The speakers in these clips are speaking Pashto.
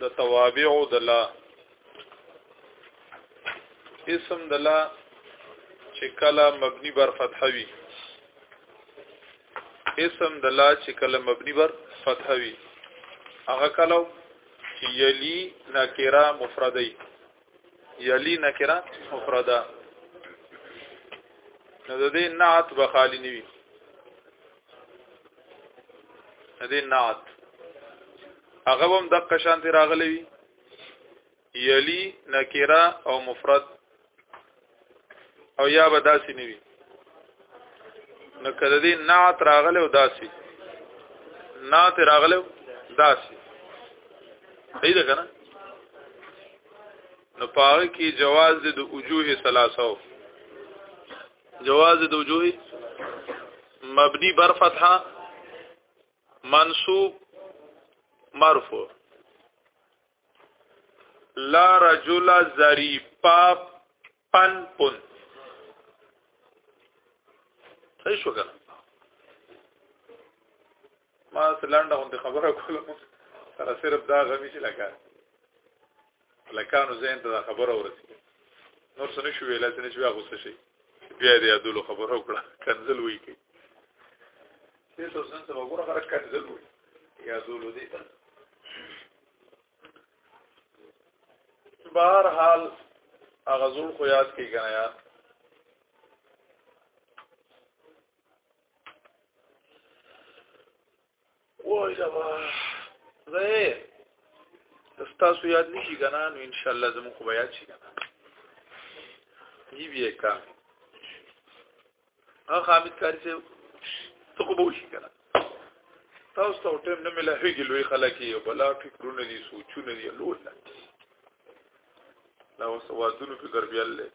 د توابع د لا اسم د لا چې کله مبني بر فتح وي اسم د لا چې کله مبني بر فتح وي هغه کله چې یلی نکره مفردی یلی نکره مفرده نو د دې نعت به خالی نیوي دې نات هغه هم د قشان دی راغلی وي یلی نکره او مفرد او یا به داسې نه وي نو کله دې نات راغلی او داسې نات راغلی او داسې صحیح ده کنه نو پاره کې جواز د وجوه ثلاثه جواز د وجوه مبني بر فتحه منصوب مرفوع لا رجل ظریفا پن پن صحیح شو کنه ما سلانډه غونډه خبره کوله سره صرف دا غمی چې لګا لکانو زین ته خبره ورسېده نور څه نشو ویل چې نشو بیا غوسه شي بیا دې ادلو خبره وکړه کنزل وی کی څه څه څه څه وګوره غره کنزل وی یا ادلو دې بهر حال هغه زول خو یاد کی کنه یار وای دا زه تاسو یاد نشي کنه نو ان شاء الله زمو خو بیا شي کنه یی بیا کا ها خامد کاری چې ته خو به شي کنه تاسو ته ټیم نه مله هیږي لوی خلک یو بلا فکرونه دي سوچونه دي لوړ نه دا وسوادونو په ضربیل له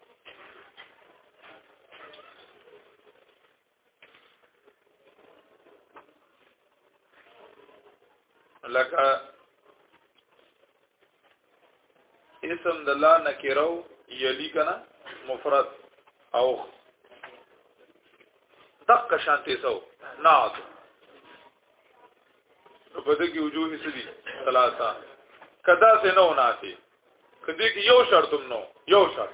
لکه اسم د لا نکرو یلی کنا مفرد او دق شانتی سو نعت په دې کې وجوه سدي ثلاثه کدا سه نو ناتي کدی کې یو شرط نو یو شرط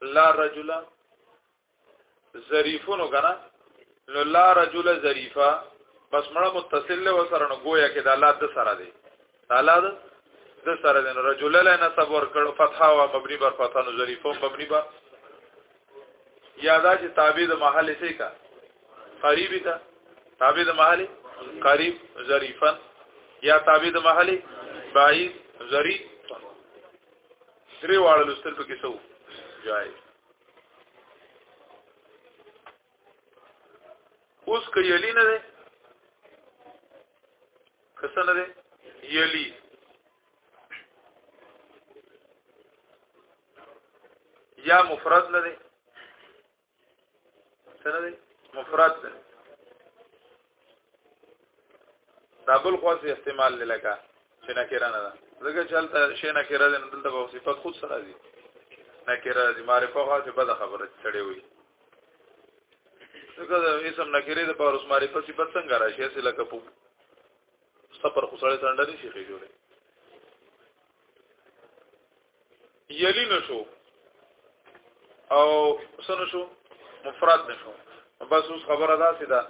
لا رجل ظریفونو کنه نو لا رجل ظریفا بس مړه متصل و سره نو گویا کې د الله د سره دی الله د سره دی نو رجل له نسب ور کړو فتحه او مبني بر فتحه نو ظریفو مبني بر یادا چې تابع د محل سي کا قریب تا تابع د محل قریب ظریفا یا تابع د محل بعید ظریف درې واړه لستر په کې سو جای اوس که یلی نه ده کسه نه ده یلی یا مفرد نه ده سره دی مفرد ده دا بل خاص استعمال لکه چې نکره نه ده ځکه چې هلته شی نکره ده دلته به صفت خود سره دي نکره دي معرفه خاص به د خبره چړې وي ځکه دا اسم نکره ده په اوس معرفه صفت څنګه راشي چې لکه په سفر خو سره څنډه نشي جوړه یلی نشو او سنو شو مفرد نشو بس اوس خبره دا سي دا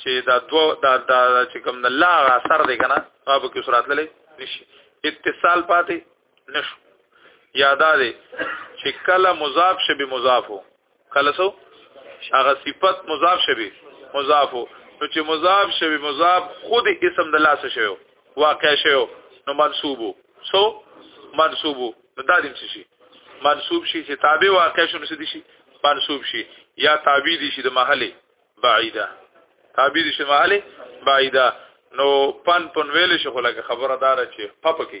چې دا دو دا دا چې کوم د لا اثر دی کنه هغه کې صورت للی نشي اتصال پاتې نشو یادا دی چې کله مضاف شي به مضاف وو کله سو هغه صفت مضاف شوی مضاف نو چې مضاف شوی مضاف خود اسم د لاسه شوی واقع شوی نو منصوبو سو منصوبو نو دا دې شي منصوب شي چې تابع واقع شونه سدي شي منصوب شي یا تابع دي شي د محله بعیده تابع دي شي محله بعیده نو پن پن ویل شي خو لکه خبره دار چې پپ کې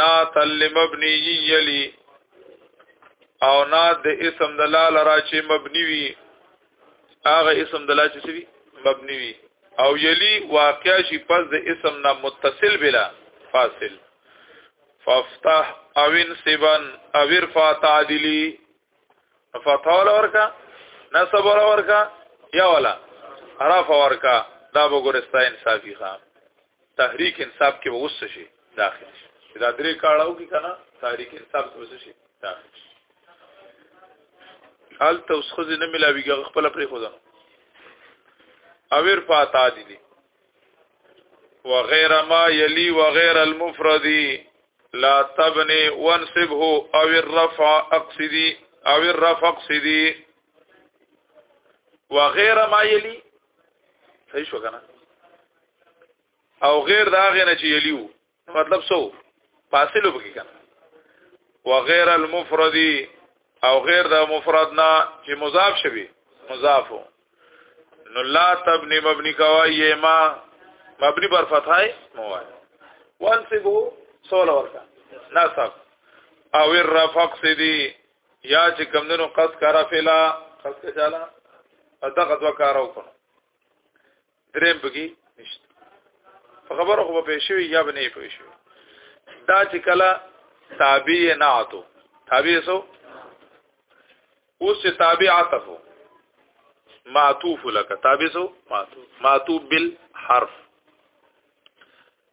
نا تل مبنی یلی او نا د اسم د لال را چې مبنی وي هغه اسم د لا چې سوي مبنی وي او یلی واقع شي پس د اسم نه متصل بلا فاصل فافتح او انسبن او ارفع تعدلی فتح ولا ورکا نصب ولا ورکا یا ولا رفع ورکا دا وګورستا انصافی خام تحریک انصاف کې اوس څه شي داخل شي دا درې کاړو کې کنه تحریک انصاف کې اوس شي داخل شي حال ته اوس خزه نه ملاویږي خپل پرې خو ده اویر فاتا دي دي وغير ما يلي وغير المفرد لا تبني وانصبه او الرفع اقصدي او الرفع اقصدي وغير ما يلي صحیح شو کنه او غیر دا غیر نه چې یلیو مطلب سو فاصله به کې کنه وغیر المفرد او غیر دا مفرد نه چې مضاف شوی مضافو نو لا تبنی مبنی کوي ما مبنی بر فتحای موای وانسبو سول ورکا نصب او الرفق سدی یا چې کمندونو قص کرا فلا قص چالا دغه دوا کارو کړو دریم بګي نشته په خبره خو به شوی یا به نه پوي شوی دا چې کله تابع نه اتو تابع سو اوس چې تابع عطفو معطوف لك تابع سو معطوف معطوف بالحرف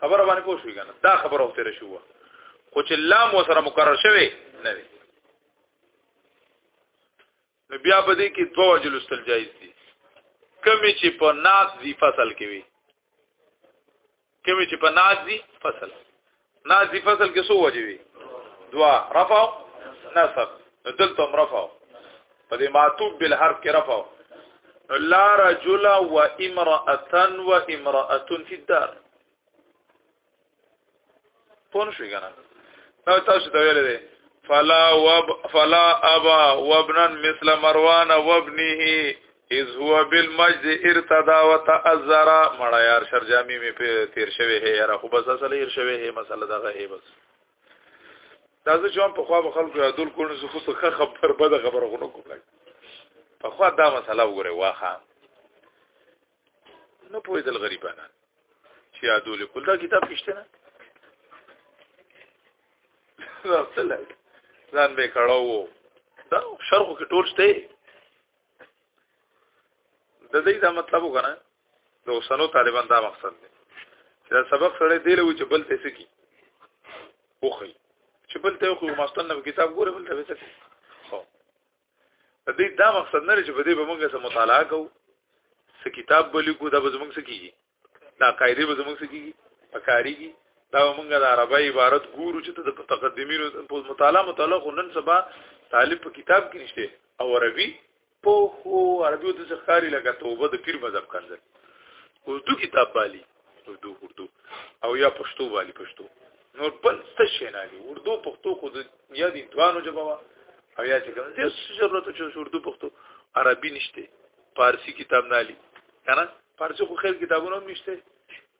خبره باندې پوه شوې کنه دا خبره وخت راشي وو خو چې لام وسره مکرر شوی نه وي نو بیا په دې کې دوه وجل استل جایز دي کمی چې په ناز دی فصل کې وي کمی چې په ناز دی فصل ناز دی فصل کې سو وجوي دوا رفع نصب دلته رفع په دې معطوب بل حرف کې رفع لا رجل و امرأه و امرأه فی الدار پون شو کنه نو تاسو ته ویل دي فلا وب فلا ابا وابنا مثل مروان وابنه اذ هو بالمجد ارتدا وتعذر مړه یار شرجامی می په تیر شوی هي یاره خو بس اصل هیر شوی هي مسله دغه هي بس دا زه چې په خوا به خلکو یادول کوم نو خو څه خبر بده خبره غو نه کوم په خوا دا مسله وګوره واخه نه پوي دل غریبانه چې یادول کول دا کتاب کشته نه ځان به کړهو دا شرخو کې ټول شته د دې دا مطلب وګوره د اوسنو طالبان دا مقصد دی چې دا سبق سره دی لوي چې بل ته سکی اوخی چې بل ته خو مستنه کتاب ګوره بل ته سکی خو د دې دا مقصد نه چې په دې به موږ سره مطالعه کوو څه کتاب بلی کو دا به موږ سکیږي دا قاعده به موږ سکیږي پکاريږي دا موږ د عربی عبارت ګورو چې د متقدمینو په مطالعه مطالعه خو نن سبا طالب په کتاب کې نشته او عربي په خو عربي د ښکاری لکه توبه د پیر مذهب کنځل اردو کتاب بالی اردو اردو او یا پښتو بالی پښتو نور بل څه شي نه دی اردو پښتو خو د یا دی دوانو جواب او یا چې کوم دې ضرورت چې اردو پښتو عربي نشته فارسی کتاب نه لري کنه فارسی خو خیر کتابونه هم نشته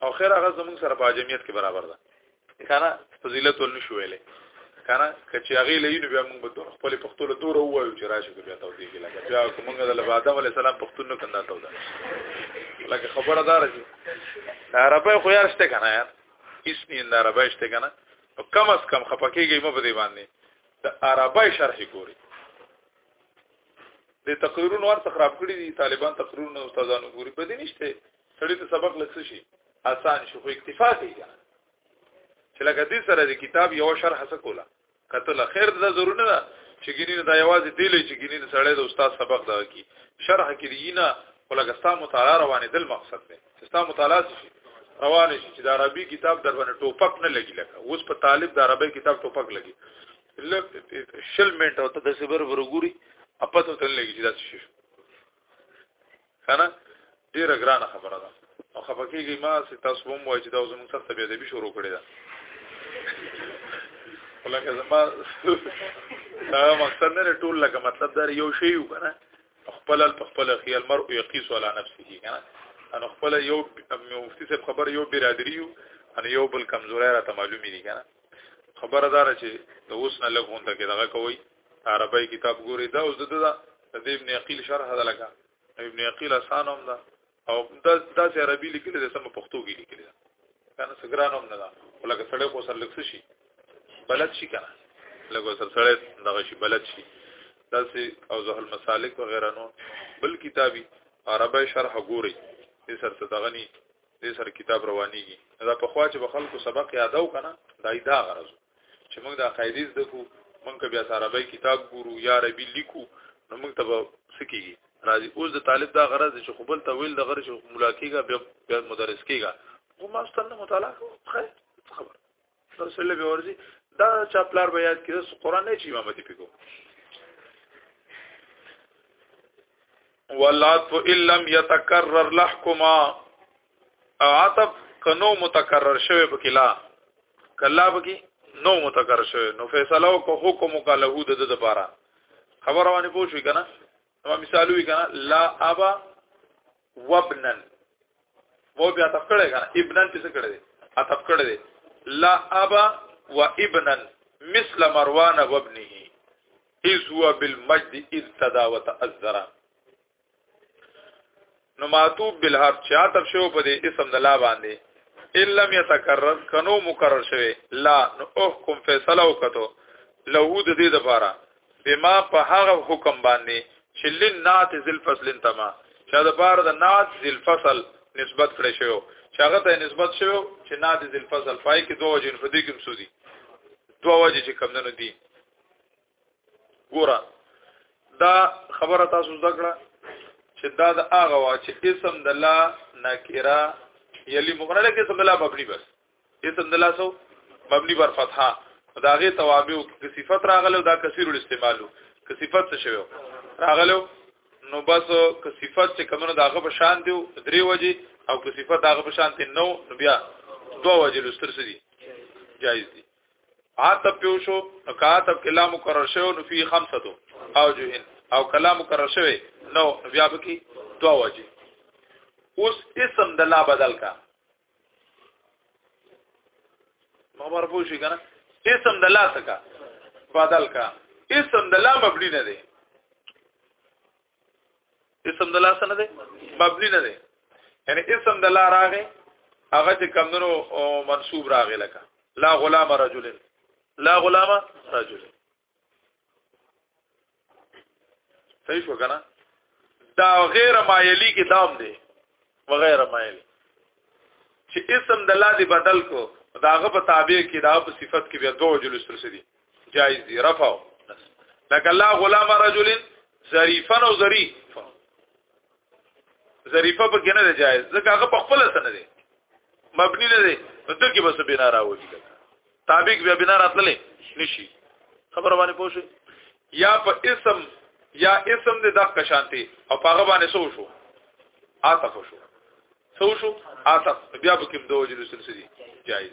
او خیر هغه زمونږ سره په جمعیت کې برابر ده کنه فضیلت ول نشو ویلې کنه کچې هغه لینو بیا موږ به خپل پښتو له دوره وایو چې راشي بیا تاسو دې کې لکه بیا کومه د آدم علی السلام پښتون نه کنده تاسو لکه خبره دار چې عربی خو یار شته کنه یار هیڅ نه د عربی شته کنه او کم از کم خپکیږي مې په دې باندې د عربی شرح ګوري د تقریرونو ورته خراب کړی دي طالبان تقریرونو استادانو ګوري په دې نشته سړی ته سبق لکس شي آسان شي خو اکتفا کوي کنه چې لکه دې سره د کتاب یو شرح څه کولا کتل خیر دا ضرور نه ده چې ګینه دا یوازې دی لې چې ګینه سړی د استاد سبق دا کی شرح کړي نه ولکه ستا مطالعه روانې دل مقصد دی چې ستا مطالعه شي روان شي چې د عربي کتاب در باندې ټوپک نه لګي لکه اوس په طالب د عربي کتاب ټوپک لګي شل منټه ته د صبر ورګوري اپته ته لګي چې دا شي کنه ډیره ګرانه خبره ده او خپکیږي ما سي تاسو هم وایي چې دا زموږ سره طبيعت به شروع کړی دا ولکه زما دا مقصد نه ټول لکه مطلب دا یو شی یو کنه خپل په خپل خیال مرء یقیس علی نفسه کنه ان خپل یو مفتی صاحب خبر یو برادری یو ان یو بل کمزوري را ته معلومی دي کنه خبردار چې د اوس نه لګون ته کې دغه کوي عربی کتاب ګوري دا اوس د د ابن عقیل شرح ده لکه ابن عقیل آسان هم ده او دا دا چې عربي لیکل دي سم پښتو کې لیکل دي کنه سګران هم نه ده ولکه سړی کو سر لکس شي بلد شي کنه لګو سر سړی دغه شي بلد شي دا سي او زهل مسالک وغیرہ نو بل کتابي عربی شرح ګوري دې سر څه دغه ني دې سر کتاب روانيږي دا په خوا چې به خلکو سبق یادو کنه دا دا غرض چې موږ دا قاعده زده کو موږ که بیا عربی کتاب ګورو یا عربي لیکو نو موږ ته به سکیږي راځي اوس د طالب دا غرض چې خپل تویل د غرض ملاقاتګه بیا مدرس کیږي خو ما ستنه مطالعه کوم خبر رسول الله ورزي دا چا پلار بیا یاد کړي قرآن نه چې امامتي پکو والعطف ان لم يتكرر لحكما او عطف کنو متکرر شوی په کلا کلا بکی نو متکرر شوی نو فیصله او حکم وکاله د د لپاره خبره باندې پوه شو کنه نو مثال وی کنه لا ابا وابنن وو بیا عطف کړی کنه ابنن څه کړی دی عطف کړی دی لا ابا وابنن مثل مروان وابنه اذ هو بالمجد اذ تدا وتاذرا نو معتوب بالحرف چې عطف شوی په دې اسم د لا باندې الا يتکرر کنو مکرر شوی لا نو احکم فیصله وکړو له د دې لپاره بما په هغه حکم باندې چې لنات ذل فصل انتما چې د بار د نات ذل فصل نسبت کړی شو چې هغه ته نسبت شو چې نات ذل فصل پای کې دوه جن فدی کوم سودی دوه وجه چې کم نه دي ګوره دا خبره تاسو ذکر چې دا د هغه وا چې اسم د لا نکرا یلی مغنله کې اسم د لا مبني بس اسم د لا سو مبني بر فتحه دا غي توابع کې صفت راغله دا کثیر الاستعمالو که صفت څه شوی راغلو نو بس که صفت چې کمنو داغه په شان دی درې وجې او که صفت داغه په شان دی نو بیا دوه وجې لستر سدي جایز دي عتب پیو شو کاتب کلام مکرر شو نو فی خمسه او جهن او کلام مکرر شوی نو بیا بکی دو وجه اوس اسم د لا بدل کا خبر پوه شي کنه اسم د لا څخه بدل کا اسم د لا مبني نه دی اسم د لا سره دی مبني نه دی یعنی اسم د لا راغې هغه چې کمندونو منصوب راغې لکه لا غلام رجل لا غلام رجل صحیح شو کنه دا غیر مایلی کې دام دی وغیر مایلی چې اسم د لا دی بدل کو داغه په تابع کې دا په صفت کې بیا دوه جلوس تر سدي جائز دی رفع لك الله غلام رجل ظریفا او ظریف ظریفه په کنه جائز ځکه هغه په خپل سره دی مبني نه دی نو دغه بس بنا راوړي تابع بیا بنا راتللې نشي خبر باندې پوښي یا په اسم یا اسم دې دغه شانتي او په هغه باندې سو شو عاطف شو سو شو عاطف بیا به کوم دوه جلوس سلسله جایز